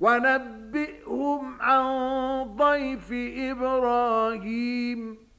ونبئهم عن ضيف إبراهيم.